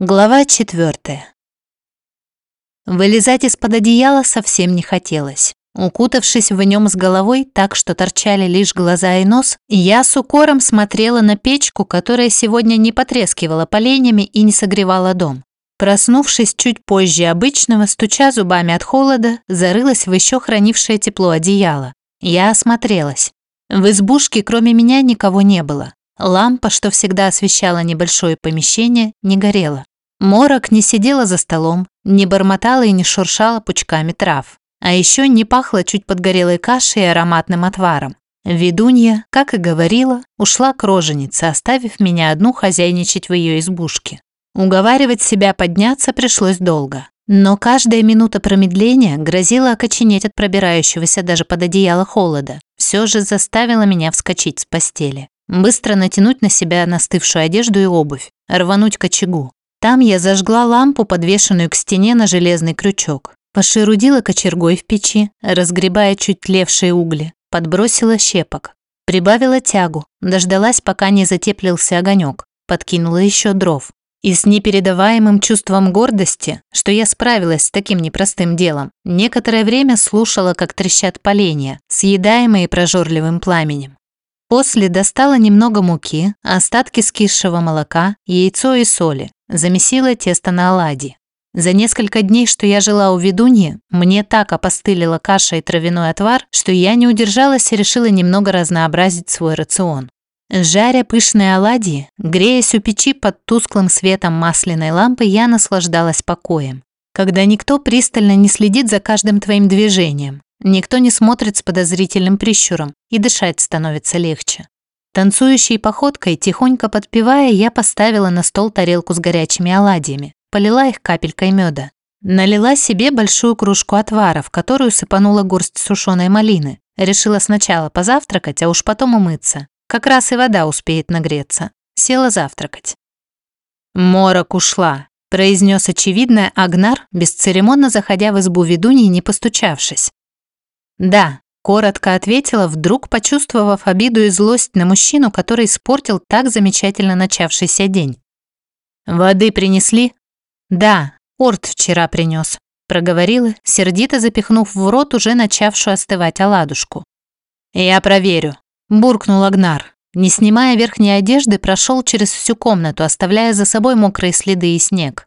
Глава четвертая. Вылезать из-под одеяла совсем не хотелось. Укутавшись в нем с головой так, что торчали лишь глаза и нос, я с укором смотрела на печку, которая сегодня не потрескивала поленьями и не согревала дом. Проснувшись чуть позже обычного, стуча зубами от холода, зарылась в еще хранившее тепло одеяло. Я осмотрелась. В избушке кроме меня никого не было. Лампа, что всегда освещала небольшое помещение, не горела. Морок не сидела за столом, не бормотала и не шуршала пучками трав. А еще не пахло чуть подгорелой кашей и ароматным отваром. Ведунья, как и говорила, ушла к роженице, оставив меня одну хозяйничать в ее избушке. Уговаривать себя подняться пришлось долго. Но каждая минута промедления грозила окоченеть от пробирающегося даже под одеяло холода. Все же заставила меня вскочить с постели. Быстро натянуть на себя настывшую одежду и обувь, рвануть к очагу. Там я зажгла лампу, подвешенную к стене на железный крючок. Пошерудила кочергой в печи, разгребая чуть тлевшие угли. Подбросила щепок. Прибавила тягу, дождалась, пока не затеплился огонек. Подкинула еще дров. И с непередаваемым чувством гордости, что я справилась с таким непростым делом, некоторое время слушала, как трещат поленья, съедаемые прожорливым пламенем. После достала немного муки, остатки скисшего молока, яйцо и соли, замесила тесто на оладьи. За несколько дней, что я жила у ведуньи, мне так опостылила каша и травяной отвар, что я не удержалась и решила немного разнообразить свой рацион. Жаря пышные оладьи, греясь у печи под тусклым светом масляной лампы, я наслаждалась покоем. Когда никто пристально не следит за каждым твоим движением, Никто не смотрит с подозрительным прищуром, и дышать становится легче. Танцующей походкой, тихонько подпевая, я поставила на стол тарелку с горячими оладьями, полила их капелькой меда. Налила себе большую кружку отвара, в которую сыпанула горсть сушеной малины. Решила сначала позавтракать, а уж потом умыться. Как раз и вода успеет нагреться. Села завтракать. «Морок ушла», – произнес очевидное Агнар, бесцеремонно заходя в избу ведуньи, не постучавшись. «Да», – коротко ответила, вдруг почувствовав обиду и злость на мужчину, который испортил так замечательно начавшийся день. «Воды принесли?» «Да, Орт вчера принес», – проговорила, сердито запихнув в рот уже начавшую остывать оладушку. «Я проверю», – буркнул Агнар. Не снимая верхней одежды, прошел через всю комнату, оставляя за собой мокрые следы и снег.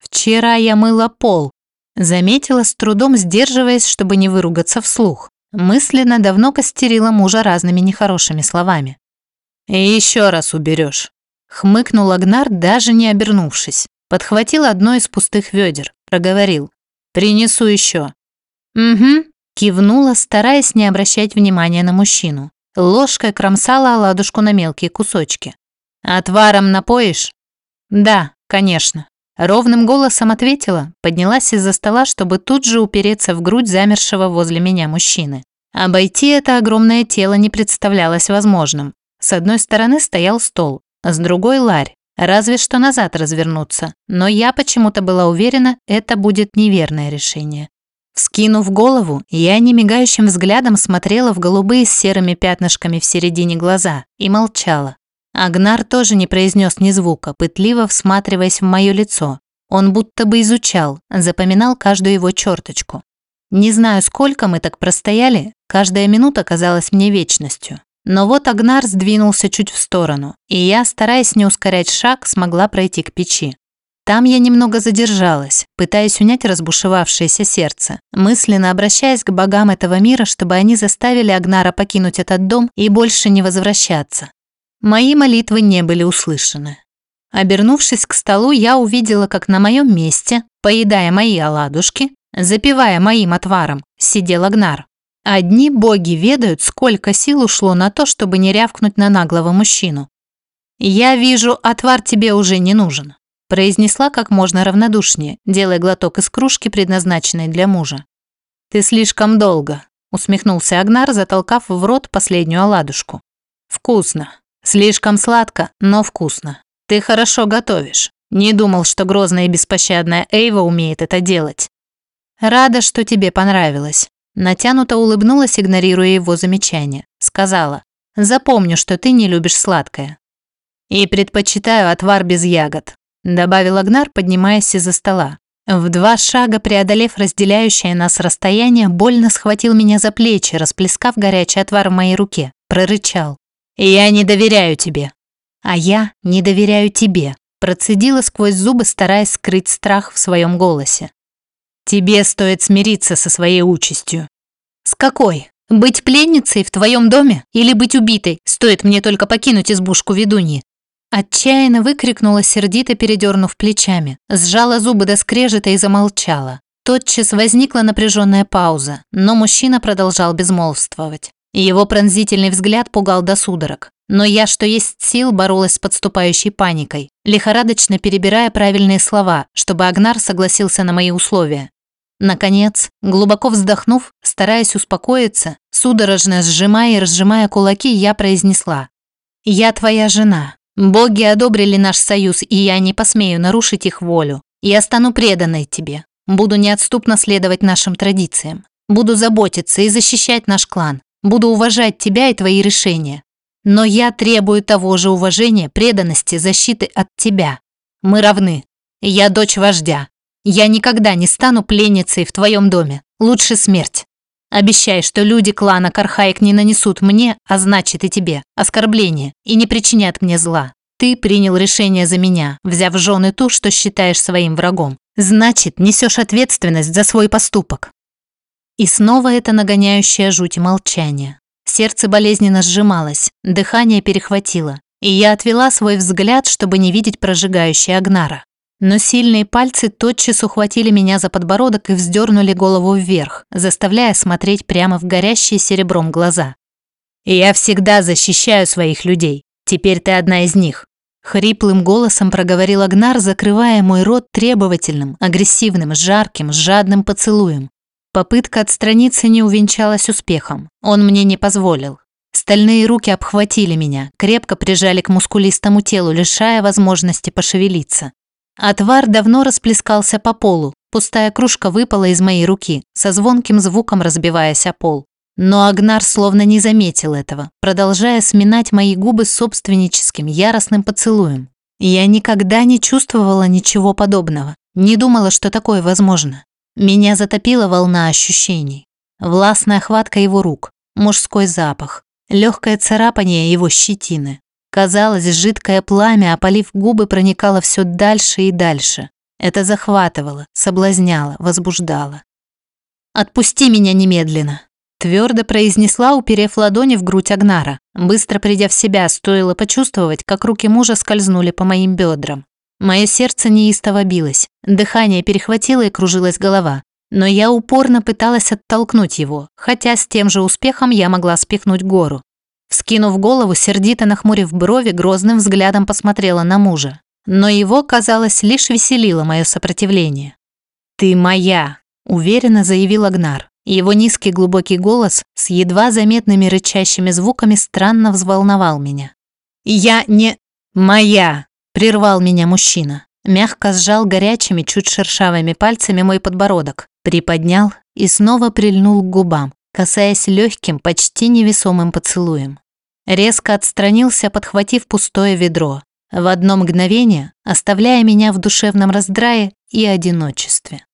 «Вчера я мыла пол», Заметила с трудом, сдерживаясь, чтобы не выругаться вслух. Мысленно давно костерила мужа разными нехорошими словами. «И еще раз уберешь», — хмыкнул Агнар, даже не обернувшись. Подхватил одно из пустых ведер, проговорил. «Принесу еще». «Угу», — кивнула, стараясь не обращать внимания на мужчину. Ложкой кромсала оладушку на мелкие кусочки. «Отваром напоишь?» «Да, конечно». Ровным голосом ответила, поднялась из-за стола, чтобы тут же упереться в грудь замершего возле меня мужчины. Обойти это огромное тело не представлялось возможным. С одной стороны стоял стол, с другой – ларь. Разве что назад развернуться. Но я почему-то была уверена, это будет неверное решение. Вскинув голову, я немигающим взглядом смотрела в голубые с серыми пятнышками в середине глаза и молчала. Агнар тоже не произнес ни звука, пытливо всматриваясь в мое лицо. Он будто бы изучал, запоминал каждую его черточку. Не знаю, сколько мы так простояли, каждая минута казалась мне вечностью. Но вот Агнар сдвинулся чуть в сторону, и я, стараясь не ускорять шаг, смогла пройти к печи. Там я немного задержалась, пытаясь унять разбушевавшееся сердце, мысленно обращаясь к богам этого мира, чтобы они заставили Агнара покинуть этот дом и больше не возвращаться. Мои молитвы не были услышаны. Обернувшись к столу, я увидела, как на моем месте, поедая мои оладушки, запивая моим отваром, сидел Агнар. Одни боги ведают, сколько сил ушло на то, чтобы не рявкнуть на наглого мужчину. «Я вижу, отвар тебе уже не нужен», произнесла как можно равнодушнее, делая глоток из кружки, предназначенной для мужа. «Ты слишком долго», усмехнулся Агнар, затолкав в рот последнюю оладушку. «Вкусно. Слишком сладко, но вкусно. Ты хорошо готовишь. Не думал, что грозная и беспощадная Эйва умеет это делать. Рада, что тебе понравилось. Натянуто улыбнулась, игнорируя его замечание. Сказала, запомню, что ты не любишь сладкое. И предпочитаю отвар без ягод. добавил Агнар, поднимаясь из-за стола. В два шага преодолев разделяющее нас расстояние, больно схватил меня за плечи, расплескав горячий отвар в моей руке. Прорычал. «Я не доверяю тебе». «А я не доверяю тебе», процедила сквозь зубы, стараясь скрыть страх в своем голосе. «Тебе стоит смириться со своей участью». «С какой? Быть пленницей в твоем доме или быть убитой? Стоит мне только покинуть избушку ведуньи. Отчаянно выкрикнула, сердито передернув плечами, сжала зубы до скрежета и замолчала. Тотчас возникла напряженная пауза, но мужчина продолжал безмолвствовать. Его пронзительный взгляд пугал до судорог. Но я, что есть сил, боролась с подступающей паникой, лихорадочно перебирая правильные слова, чтобы Агнар согласился на мои условия. Наконец, глубоко вздохнув, стараясь успокоиться, судорожно сжимая и разжимая кулаки, я произнесла «Я твоя жена, Боги одобрили наш союз, и я не посмею нарушить их волю. Я стану преданной тебе. Буду неотступно следовать нашим традициям. Буду заботиться и защищать наш клан. Буду уважать тебя и твои решения. Но я требую того же уважения, преданности, защиты от тебя. Мы равны. Я дочь вождя. Я никогда не стану пленницей в твоем доме. Лучше смерть. Обещай, что люди клана Кархаик не нанесут мне, а значит и тебе, оскорбления и не причинят мне зла. Ты принял решение за меня, взяв жены ту, что считаешь своим врагом. Значит, несешь ответственность за свой поступок. И снова это нагоняющее жуть молчание. Сердце болезненно сжималось, дыхание перехватило, и я отвела свой взгляд, чтобы не видеть прожигающий Агнара. Но сильные пальцы тотчас ухватили меня за подбородок и вздернули голову вверх, заставляя смотреть прямо в горящие серебром глаза. «Я всегда защищаю своих людей. Теперь ты одна из них». Хриплым голосом проговорил Агнар, закрывая мой рот требовательным, агрессивным, жарким, жадным поцелуем. Попытка отстраниться не увенчалась успехом. Он мне не позволил. Стальные руки обхватили меня, крепко прижали к мускулистому телу, лишая возможности пошевелиться. Отвар давно расплескался по полу, пустая кружка выпала из моей руки, со звонким звуком разбиваясь о пол. Но Агнар словно не заметил этого, продолжая сминать мои губы собственническим яростным поцелуем. Я никогда не чувствовала ничего подобного, не думала, что такое возможно. Меня затопила волна ощущений. Властная хватка его рук, мужской запах, легкое царапание его щетины, Казалось, жидкое пламя, опалив губы, проникало все дальше и дальше. Это захватывало, соблазняло, возбуждало. «Отпусти меня немедленно!» Твердо произнесла, уперев ладони в грудь Агнара. Быстро придя в себя, стоило почувствовать, как руки мужа скользнули по моим бедрам. Мое сердце неистово билось, дыхание перехватило и кружилась голова. Но я упорно пыталась оттолкнуть его, хотя с тем же успехом я могла спихнуть гору. Вскинув голову, сердито нахмурив брови, грозным взглядом посмотрела на мужа. Но его, казалось, лишь веселило мое сопротивление. «Ты моя!» – уверенно заявил Агнар. Его низкий глубокий голос с едва заметными рычащими звуками странно взволновал меня. «Я не... моя!» – прервал меня мужчина. Мягко сжал горячими, чуть шершавыми пальцами мой подбородок, приподнял и снова прильнул к губам, касаясь легким, почти невесомым поцелуем. Резко отстранился, подхватив пустое ведро, в одно мгновение оставляя меня в душевном раздрае и одиночестве.